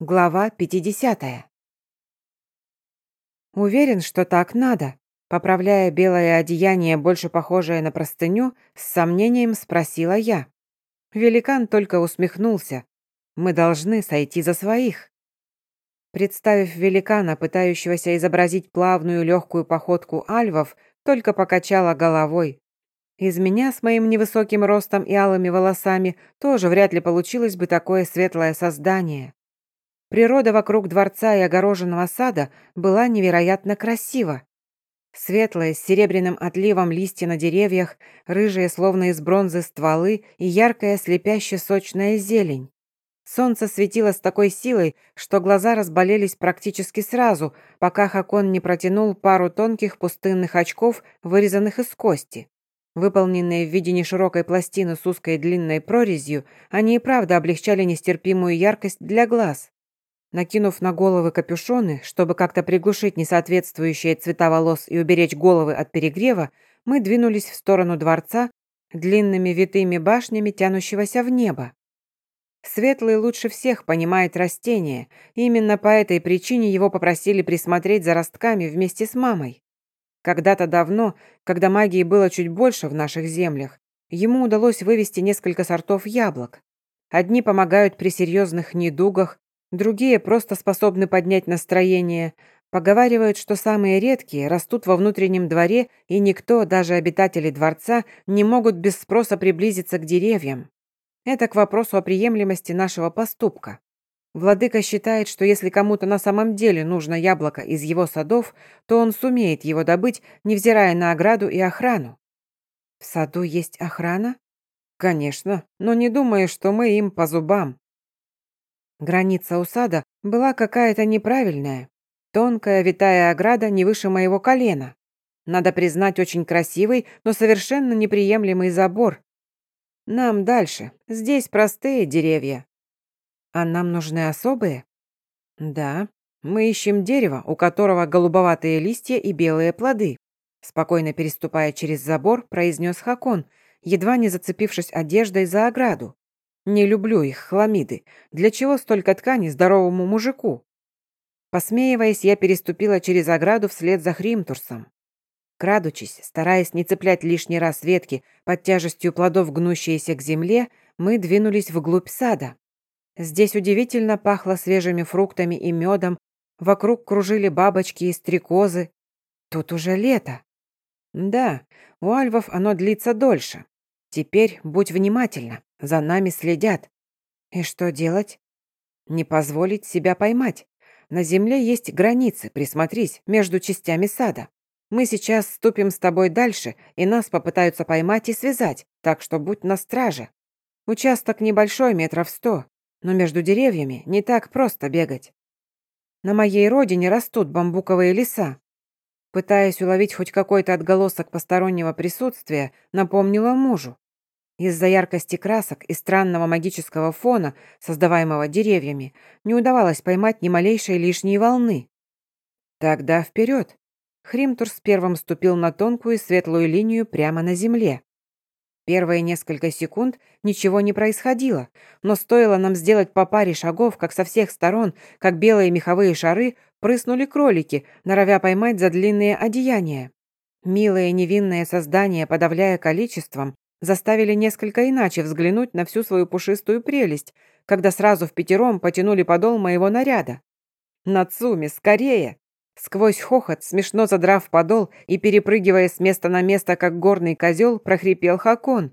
Глава 50. Уверен, что так надо. Поправляя белое одеяние, больше похожее на простыню, с сомнением спросила я. Великан только усмехнулся. Мы должны сойти за своих. Представив великана, пытающегося изобразить плавную легкую походку альвов, только покачала головой. Из меня с моим невысоким ростом и алыми волосами тоже вряд ли получилось бы такое светлое создание. Природа вокруг дворца и огороженного сада была невероятно красива. Светлые, с серебряным отливом листья на деревьях, рыжие, словно из бронзы, стволы и яркая, слепяще сочная зелень. Солнце светило с такой силой, что глаза разболелись практически сразу, пока Хакон не протянул пару тонких пустынных очков, вырезанных из кости. Выполненные в виде неширокой пластины с узкой длинной прорезью, они и правда облегчали нестерпимую яркость для глаз. Накинув на головы капюшоны, чтобы как-то приглушить несоответствующие цвета волос и уберечь головы от перегрева, мы двинулись в сторону дворца длинными витыми башнями, тянущегося в небо. Светлый лучше всех понимает растения, именно по этой причине его попросили присмотреть за ростками вместе с мамой. Когда-то давно, когда магии было чуть больше в наших землях, ему удалось вывести несколько сортов яблок. Одни помогают при серьезных недугах, Другие просто способны поднять настроение. Поговаривают, что самые редкие растут во внутреннем дворе, и никто, даже обитатели дворца, не могут без спроса приблизиться к деревьям. Это к вопросу о приемлемости нашего поступка. Владыка считает, что если кому-то на самом деле нужно яблоко из его садов, то он сумеет его добыть, невзирая на ограду и охрану. В саду есть охрана? Конечно, но не думаю, что мы им по зубам. Граница усада была какая-то неправильная. Тонкая витая ограда не выше моего колена. Надо признать, очень красивый, но совершенно неприемлемый забор. Нам дальше. Здесь простые деревья. А нам нужны особые? Да. Мы ищем дерево, у которого голубоватые листья и белые плоды. Спокойно переступая через забор, произнес Хакон, едва не зацепившись одеждой за ограду. Не люблю их, хламиды. Для чего столько ткани здоровому мужику? Посмеиваясь, я переступила через ограду вслед за Хримтурсом. Крадучись, стараясь не цеплять лишний раз ветки под тяжестью плодов, гнущиеся к земле, мы двинулись вглубь сада. Здесь удивительно пахло свежими фруктами и медом, вокруг кружили бабочки и стрекозы. Тут уже лето. Да, у альвов оно длится дольше. Теперь будь внимательна. За нами следят. И что делать? Не позволить себя поймать. На земле есть границы, присмотрись, между частями сада. Мы сейчас ступим с тобой дальше, и нас попытаются поймать и связать, так что будь на страже. Участок небольшой, метров сто, но между деревьями не так просто бегать. На моей родине растут бамбуковые леса. Пытаясь уловить хоть какой-то отголосок постороннего присутствия, напомнила мужу. Из-за яркости красок и странного магического фона, создаваемого деревьями, не удавалось поймать ни малейшей лишней волны. Тогда вперед. Хримтурс первым ступил на тонкую светлую линию прямо на земле. Первые несколько секунд ничего не происходило, но стоило нам сделать по паре шагов, как со всех сторон, как белые меховые шары, прыснули кролики, норовя поймать за длинные одеяния. Милые невинные создания, подавляя количеством, заставили несколько иначе взглянуть на всю свою пушистую прелесть, когда сразу в пятером потянули подол моего наряда. «Нацуми, скорее!» Сквозь хохот, смешно задрав подол и перепрыгивая с места на место, как горный козел, прохрипел Хакон.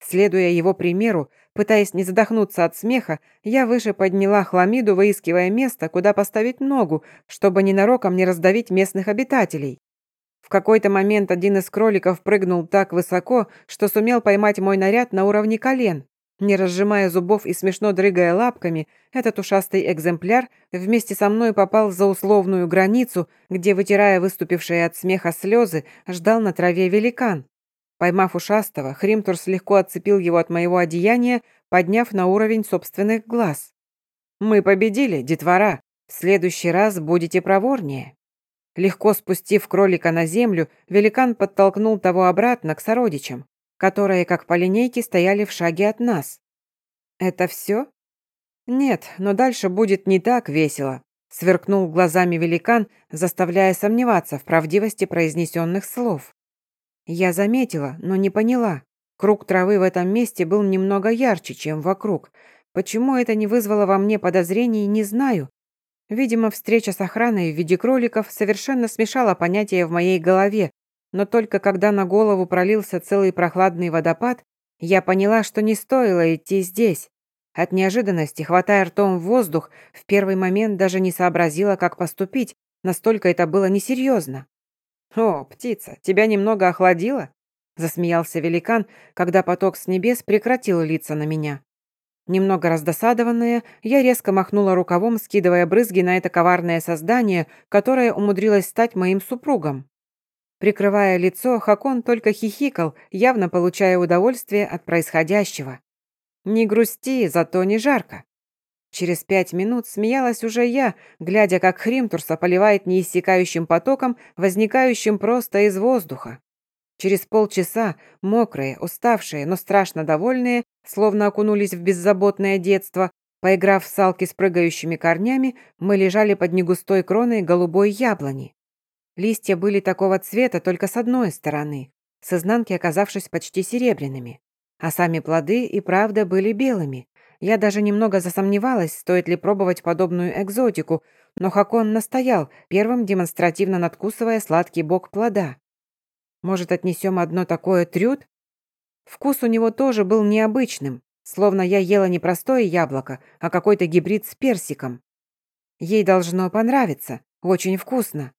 Следуя его примеру, пытаясь не задохнуться от смеха, я выше подняла хламиду, выискивая место, куда поставить ногу, чтобы ненароком не раздавить местных обитателей. В какой-то момент один из кроликов прыгнул так высоко, что сумел поймать мой наряд на уровне колен. Не разжимая зубов и смешно дрыгая лапками, этот ушастый экземпляр вместе со мной попал за условную границу, где, вытирая выступившие от смеха слезы, ждал на траве великан. Поймав ушастого, Хримтурс легко отцепил его от моего одеяния, подняв на уровень собственных глаз. «Мы победили, детвора. В следующий раз будете проворнее». Легко спустив кролика на землю, великан подтолкнул того обратно к сородичам, которые, как по линейке, стояли в шаге от нас. «Это все?» Нет, но дальше будет не так весело, сверкнул глазами великан, заставляя сомневаться в правдивости произнесенных слов. Я заметила, но не поняла. Круг травы в этом месте был немного ярче, чем вокруг. Почему это не вызвало во мне подозрений, не знаю. Видимо, встреча с охраной в виде кроликов совершенно смешала понятия в моей голове, но только когда на голову пролился целый прохладный водопад, я поняла, что не стоило идти здесь. От неожиданности, хватая ртом в воздух, в первый момент даже не сообразила, как поступить, настолько это было несерьезно. «О, птица, тебя немного охладило?» Засмеялся великан, когда поток с небес прекратил литься на меня. Немного раздосадованная, я резко махнула рукавом, скидывая брызги на это коварное создание, которое умудрилось стать моим супругом. Прикрывая лицо, Хакон только хихикал, явно получая удовольствие от происходящего. «Не грусти, зато не жарко». Через пять минут смеялась уже я, глядя, как Хримтурса поливает неиссякающим потоком, возникающим просто из воздуха. Через полчаса, мокрые, уставшие, но страшно довольные, словно окунулись в беззаботное детство, поиграв в салки с прыгающими корнями, мы лежали под негустой кроной голубой яблони. Листья были такого цвета только с одной стороны, с изнанки оказавшись почти серебряными. А сами плоды и правда были белыми. Я даже немного засомневалась, стоит ли пробовать подобную экзотику, но Хакон настоял, первым демонстративно надкусывая сладкий бок плода. Может, отнесем одно такое трюд? Вкус у него тоже был необычным, словно я ела не простое яблоко, а какой-то гибрид с персиком. Ей должно понравиться, очень вкусно.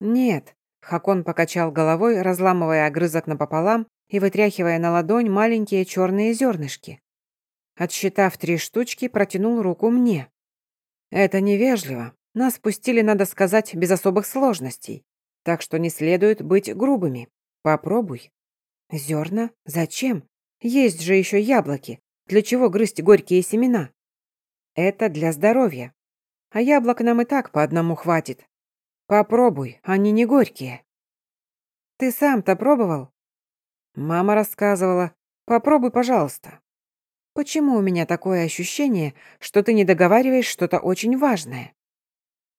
Нет, Хакон покачал головой, разламывая огрызок напополам и вытряхивая на ладонь маленькие черные зернышки. Отсчитав три штучки, протянул руку мне. «Это невежливо. Нас пустили, надо сказать, без особых сложностей. Так что не следует быть грубыми. Попробуй». «Зерна? Зачем? Есть же еще яблоки. Для чего грызть горькие семена?» «Это для здоровья. А яблок нам и так по одному хватит. Попробуй, они не горькие». «Ты сам-то пробовал?» Мама рассказывала. «Попробуй, пожалуйста». Почему у меня такое ощущение, что ты не договариваешь что-то очень важное?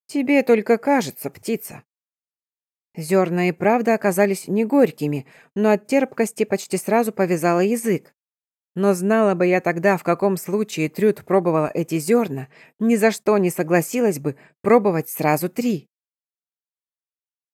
Тебе только кажется, птица. Зерна и правда оказались не горькими, но от терпкости почти сразу повязала язык. Но знала бы я тогда, в каком случае Трюд пробовала эти зерна, ни за что не согласилась бы пробовать сразу три.